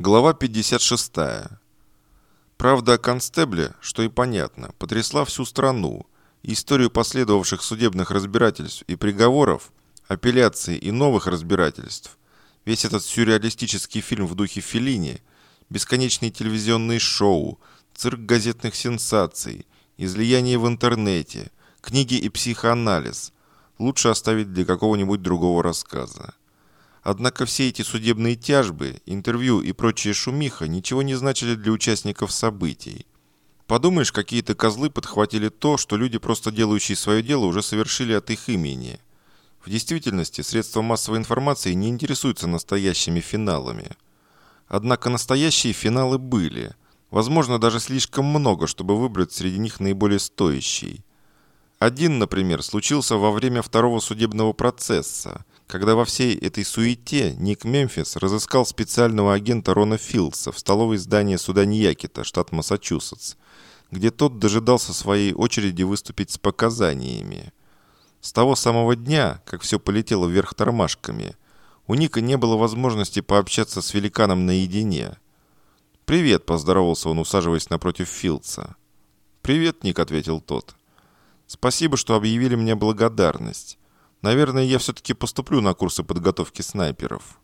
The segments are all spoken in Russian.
Глава 56. Правда о констебле, что и понятно, потрясла всю страну. Историю последовавших судебных разбирательств и приговоров, апелляций и новых разбирательств. Весь этот сюрреалистический фильм в духе Феллини, бесконечные телевизионные шоу, цирк газетных сенсаций, излияние в интернете, книги и психоанализ лучше оставить для какого-нибудь другого рассказа. Однако все эти судебные тяжбы, интервью и прочая шумиха ничего не значили для участников событий. Подумаешь, какие-то козлы подхватили то, что люди, просто делающие свое дело, уже совершили от их имени. В действительности, средства массовой информации не интересуются настоящими финалами. Однако настоящие финалы были. Возможно, даже слишком много, чтобы выбрать среди них наиболее стоящий. Один, например, случился во время второго судебного процесса, когда во всей этой суете Ник Мемфис разыскал специального агента Рона Филдса в столовой здании суда Ньякета, штат Массачусетс, где тот дожидался своей очереди выступить с показаниями. С того самого дня, как все полетело вверх тормашками, у Ника не было возможности пообщаться с великаном наедине. «Привет», – поздоровался он, усаживаясь напротив Филдса. «Привет, Ник», – ответил тот. «Спасибо, что объявили мне благодарность. Наверное, я все-таки поступлю на курсы подготовки снайперов.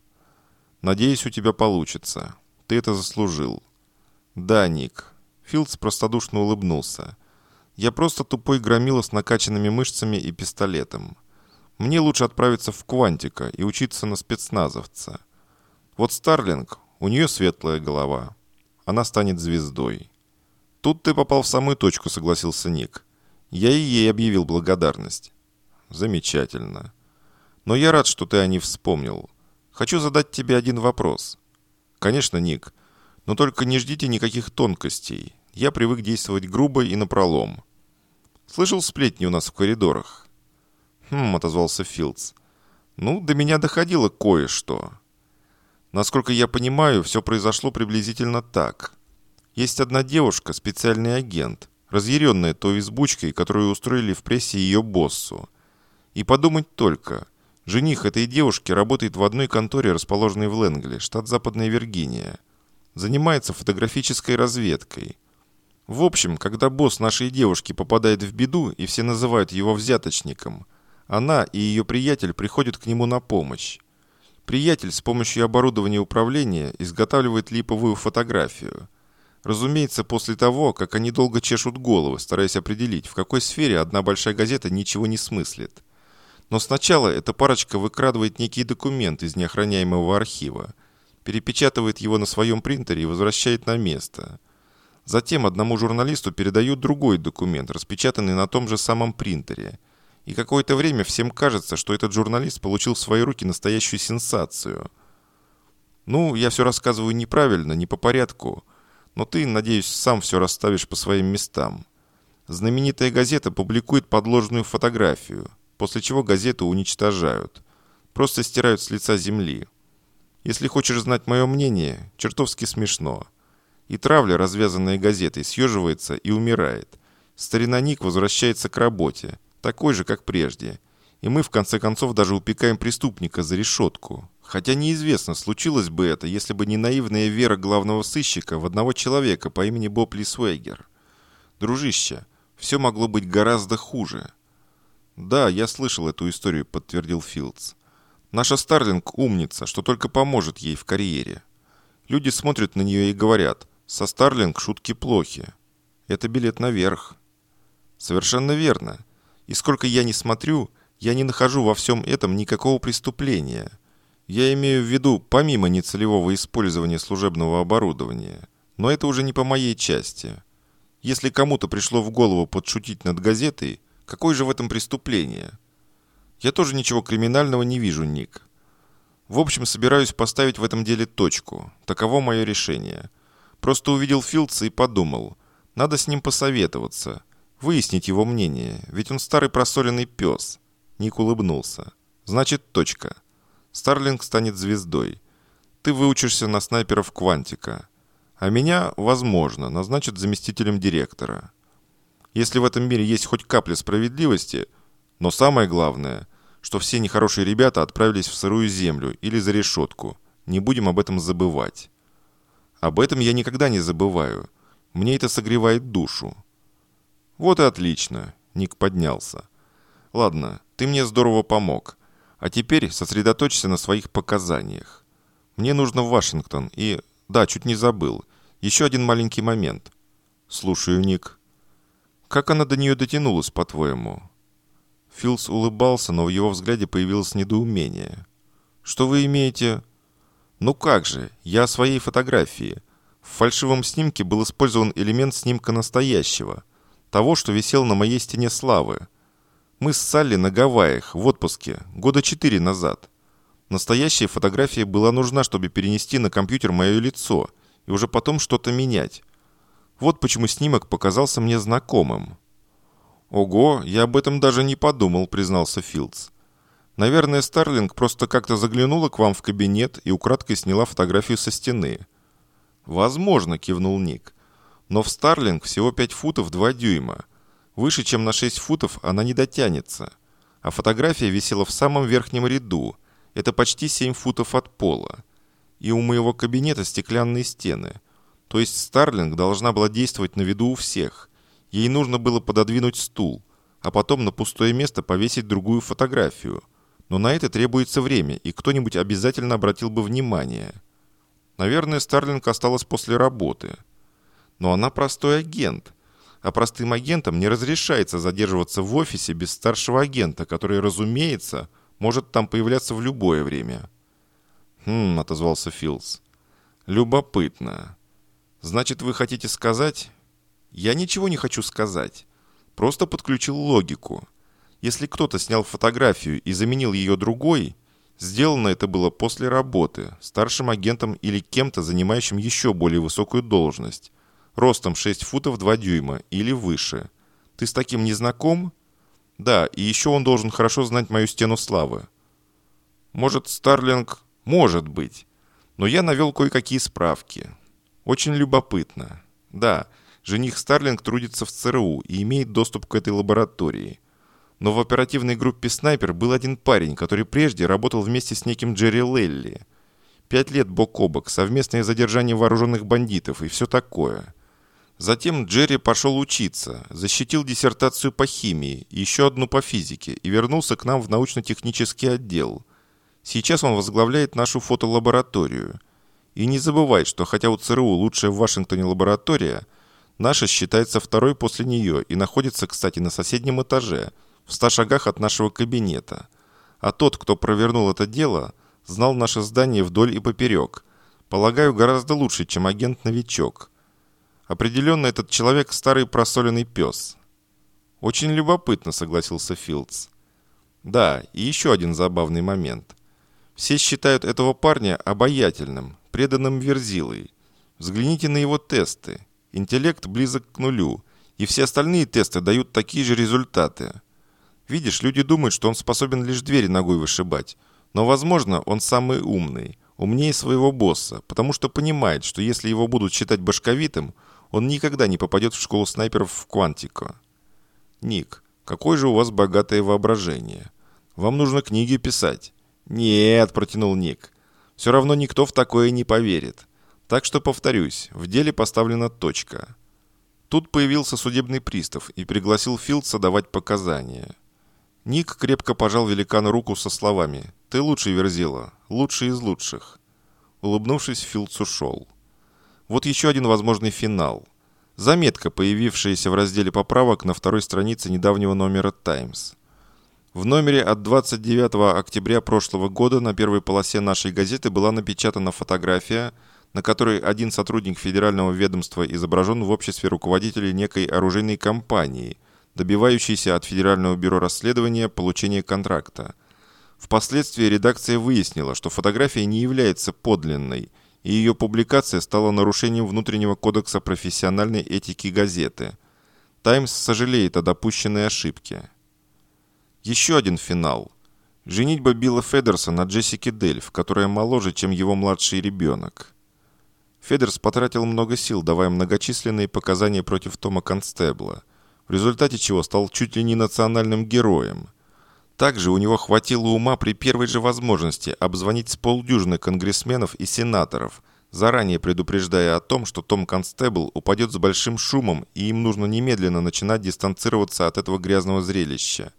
Надеюсь, у тебя получится. Ты это заслужил. Да, Ник. Филдс простодушно улыбнулся. Я просто тупой громила с накачанными мышцами и пистолетом. Мне лучше отправиться в Квантика и учиться на спецназовца. Вот Старлинг, у нее светлая голова. Она станет звездой. Тут ты попал в самую точку, согласился Ник. Я и ей объявил благодарность. Замечательно. Но я рад, что ты о ней вспомнил. Хочу задать тебе один вопрос. Конечно, Ник. Но только не ждите никаких тонкостей. Я привык действовать грубо и напролом. Слышал сплетни у нас в коридорах? Хм, отозвался Филдс. Ну, до меня доходило кое-что. Насколько я понимаю, все произошло приблизительно так. Есть одна девушка, специальный агент, разъяренная той избучкой, которую устроили в прессе ее боссу. И подумать только. Жених этой девушки работает в одной конторе, расположенной в Лэнгли, штат Западная Виргиния. Занимается фотографической разведкой. В общем, когда босс нашей девушки попадает в беду, и все называют его взяточником, она и ее приятель приходят к нему на помощь. Приятель с помощью оборудования управления изготавливает липовую фотографию. Разумеется, после того, как они долго чешут головы, стараясь определить, в какой сфере одна большая газета ничего не смыслит. Но сначала эта парочка выкрадывает некий документ из неохраняемого архива, перепечатывает его на своем принтере и возвращает на место. Затем одному журналисту передают другой документ, распечатанный на том же самом принтере. И какое-то время всем кажется, что этот журналист получил в свои руки настоящую сенсацию. Ну, я все рассказываю неправильно, не по порядку, но ты, надеюсь, сам все расставишь по своим местам. Знаменитая газета публикует подложную фотографию – после чего газету уничтожают. Просто стирают с лица земли. Если хочешь знать мое мнение, чертовски смешно. И травля, развязанная газетой, съеживается и умирает. Старина Ник возвращается к работе, такой же, как прежде. И мы, в конце концов, даже упекаем преступника за решетку. Хотя неизвестно, случилось бы это, если бы не наивная вера главного сыщика в одного человека по имени Боб Лисвейгер. Дружище, все могло быть гораздо хуже. «Да, я слышал эту историю», — подтвердил Филдс. «Наша Старлинг умница, что только поможет ей в карьере. Люди смотрят на нее и говорят, со Старлинг шутки плохи. Это билет наверх». «Совершенно верно. И сколько я не смотрю, я не нахожу во всем этом никакого преступления. Я имею в виду помимо нецелевого использования служебного оборудования. Но это уже не по моей части. Если кому-то пришло в голову подшутить над газетой, Какое же в этом преступление? Я тоже ничего криминального не вижу, Ник. В общем, собираюсь поставить в этом деле точку. Таково мое решение. Просто увидел Филдса и подумал. Надо с ним посоветоваться. Выяснить его мнение. Ведь он старый просоленный пес. Ник улыбнулся. Значит, точка. Старлинг станет звездой. Ты выучишься на снайперов Квантика. А меня, возможно, назначат заместителем директора если в этом мире есть хоть капля справедливости, но самое главное, что все нехорошие ребята отправились в сырую землю или за решетку. Не будем об этом забывать. Об этом я никогда не забываю. Мне это согревает душу. Вот и отлично. Ник поднялся. Ладно, ты мне здорово помог. А теперь сосредоточься на своих показаниях. Мне нужно в Вашингтон и... Да, чуть не забыл. Еще один маленький момент. Слушаю, Ник. Как она до нее дотянулась, по-твоему? Филс улыбался, но в его взгляде появилось недоумение. «Что вы имеете?» «Ну как же, я о своей фотографии. В фальшивом снимке был использован элемент снимка настоящего, того, что висел на моей стене славы. Мы с Салли на Гавайях, в отпуске, года четыре назад. Настоящая фотография была нужна, чтобы перенести на компьютер мое лицо и уже потом что-то менять. Вот почему снимок показался мне знакомым». «Ого, я об этом даже не подумал», — признался Филдс. «Наверное, Старлинг просто как-то заглянула к вам в кабинет и украдкой сняла фотографию со стены». «Возможно», — кивнул Ник. «Но в Старлинг всего 5 футов 2 дюйма. Выше, чем на 6 футов, она не дотянется. А фотография висела в самом верхнем ряду. Это почти 7 футов от пола. И у моего кабинета стеклянные стены. То есть Старлинг должна была действовать на виду у всех. Ей нужно было пододвинуть стул, а потом на пустое место повесить другую фотографию. Но на это требуется время, и кто-нибудь обязательно обратил бы внимание. Наверное, Старлинг осталась после работы. Но она простой агент. А простым агентам не разрешается задерживаться в офисе без старшего агента, который, разумеется, может там появляться в любое время. «Хм», — отозвался Филс. «Любопытно. Значит, вы хотите сказать, я ничего не хочу сказать. Просто подключил логику. Если кто-то снял фотографию и заменил ее другой, сделано это было после работы, старшим агентом или кем-то, занимающим еще более высокую должность, ростом 6 футов 2 дюйма или выше. Ты с таким не знаком? Да, и еще он должен хорошо знать мою стену славы. Может, Старлинг? Может быть. Но я навел кое-какие справки. Очень любопытно. Да, Жених Старлинг трудится в ЦРУ и имеет доступ к этой лаборатории. Но в оперативной группе «Снайпер» был один парень, который прежде работал вместе с неким Джерри Лелли. Пять лет бок о бок, совместное задержание вооруженных бандитов и все такое. Затем Джерри пошел учиться, защитил диссертацию по химии, еще одну по физике и вернулся к нам в научно-технический отдел. Сейчас он возглавляет нашу фотолабораторию. И не забывай, что хотя у ЦРУ лучшая в Вашингтоне лаборатория – Наша считается второй после нее и находится, кстати, на соседнем этаже, в ста шагах от нашего кабинета. А тот, кто провернул это дело, знал наше здание вдоль и поперек. Полагаю, гораздо лучше, чем агент-новичок. Определенно, этот человек старый просоленный пес. Очень любопытно, согласился Филдс. Да, и еще один забавный момент. Все считают этого парня обаятельным, преданным верзилой. Взгляните на его тесты. Интеллект близок к нулю, и все остальные тесты дают такие же результаты. Видишь, люди думают, что он способен лишь двери ногой вышибать. Но, возможно, он самый умный, умнее своего босса, потому что понимает, что если его будут считать башковитым, он никогда не попадет в школу снайперов в Квантико. Ник, какое же у вас богатое воображение. Вам нужно книги писать. Нет, протянул Ник. Все равно никто в такое не поверит. Так что, повторюсь, в деле поставлена точка. Тут появился судебный пристав и пригласил Филдса давать показания. Ник крепко пожал великану руку со словами «Ты лучший, Верзила, лучший из лучших». Улыбнувшись, Филдс ушел. Вот еще один возможный финал. Заметка, появившаяся в разделе поправок на второй странице недавнего номера «Таймс». В номере от 29 октября прошлого года на первой полосе нашей газеты была напечатана фотография – на которой один сотрудник федерального ведомства изображен в обществе руководителей некой оружейной компании, добивающейся от Федерального бюро расследования получения контракта. Впоследствии редакция выяснила, что фотография не является подлинной, и ее публикация стала нарушением внутреннего кодекса профессиональной этики газеты. «Таймс» сожалеет о допущенной ошибке. Еще один финал. Женитьба Билла Федерса на Джессике Дельф, которая моложе, чем его младший ребенок. Федерс потратил много сил, давая многочисленные показания против Тома Констебла, в результате чего стал чуть ли не национальным героем. Также у него хватило ума при первой же возможности обзвонить с полдюжины конгрессменов и сенаторов, заранее предупреждая о том, что Том Констебл упадет с большим шумом, и им нужно немедленно начинать дистанцироваться от этого грязного зрелища.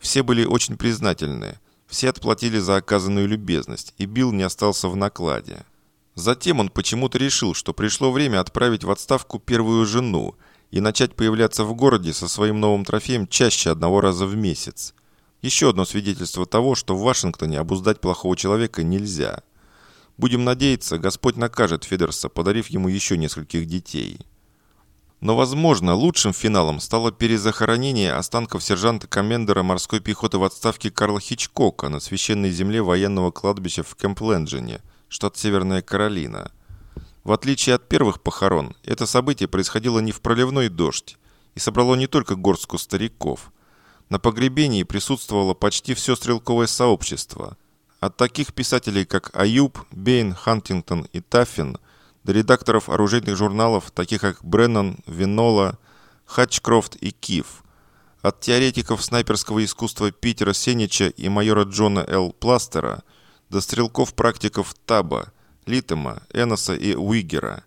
Все были очень признательны, все отплатили за оказанную любезность, и Билл не остался в накладе. Затем он почему-то решил, что пришло время отправить в отставку первую жену и начать появляться в городе со своим новым трофеем чаще одного раза в месяц. Еще одно свидетельство того, что в Вашингтоне обуздать плохого человека нельзя. Будем надеяться, Господь накажет Федерса, подарив ему еще нескольких детей. Но, возможно, лучшим финалом стало перезахоронение останков сержанта-комендера морской пехоты в отставке Карла Хичкока на священной земле военного кладбища в Кэмп-Ленджине, штат Северная Каролина. В отличие от первых похорон, это событие происходило не в проливной дождь и собрало не только горстку стариков – на погребении присутствовало почти все стрелковое сообщество. От таких писателей, как Аюб, Бейн, Хантингтон и Таффин, до редакторов оружейных журналов, таких как Бреннан, Винола, Хатчкрофт и Киф. От теоретиков снайперского искусства Питера Сенича и майора Джона Л. Пластера до стрелков-практиков Таба, Литема, Эноса и Уигера.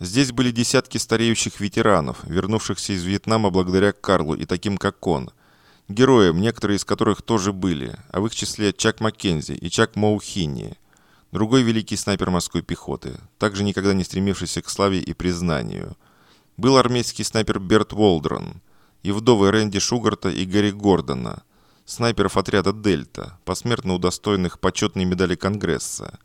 Здесь были десятки стареющих ветеранов, вернувшихся из Вьетнама благодаря Карлу и таким как он – Героям, некоторые из которых тоже были, а в их числе Чак Маккензи и Чак Моухини, другой великий снайпер морской пехоты, также никогда не стремившийся к славе и признанию. Был армейский снайпер Берт Уолдрон и вдовы Рэнди Шугарта и Гарри Гордона, снайперов отряда «Дельта», посмертно удостоенных почетной медали Конгресса.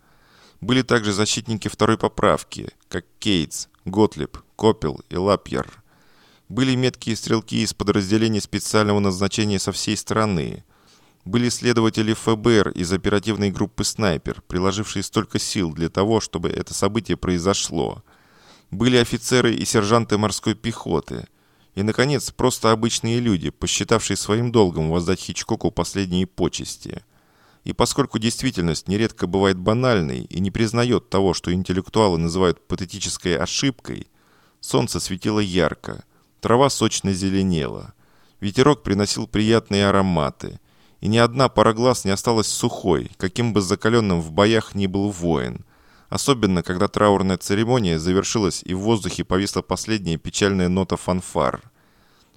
Были также защитники второй поправки, как Кейтс, Готлиб, Копел и Лапьер – были меткие стрелки из подразделений специального назначения со всей страны. Были следователи ФБР из оперативной группы «Снайпер», приложившие столько сил для того, чтобы это событие произошло. Были офицеры и сержанты морской пехоты. И, наконец, просто обычные люди, посчитавшие своим долгом воздать Хичкоку последние почести. И поскольку действительность нередко бывает банальной и не признает того, что интеллектуалы называют патетической ошибкой, солнце светило ярко – Трава сочно зеленела. Ветерок приносил приятные ароматы. И ни одна пара глаз не осталась сухой, каким бы закаленным в боях ни был воин. Особенно, когда траурная церемония завершилась и в воздухе повисла последняя печальная нота фанфар.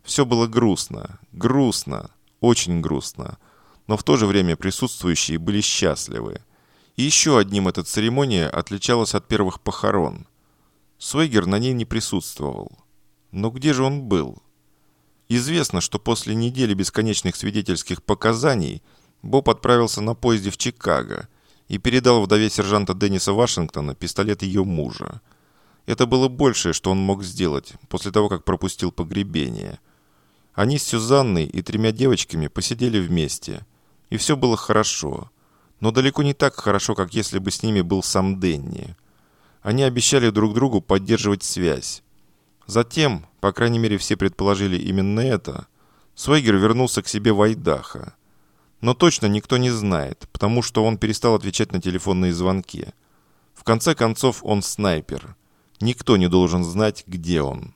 Все было грустно, грустно, очень грустно. Но в то же время присутствующие были счастливы. И еще одним эта церемония отличалась от первых похорон. Свегер на ней не присутствовал. Но где же он был? Известно, что после недели бесконечных свидетельских показаний Боб отправился на поезде в Чикаго и передал вдове сержанта Денниса Вашингтона пистолет ее мужа. Это было большее, что он мог сделать после того, как пропустил погребение. Они с Сюзанной и тремя девочками посидели вместе, и все было хорошо, но далеко не так хорошо, как если бы с ними был сам Денни. Они обещали друг другу поддерживать связь, Затем, по крайней мере все предположили именно это, Свейгер вернулся к себе в Айдахо. Но точно никто не знает, потому что он перестал отвечать на телефонные звонки. В конце концов, он снайпер. Никто не должен знать, где он.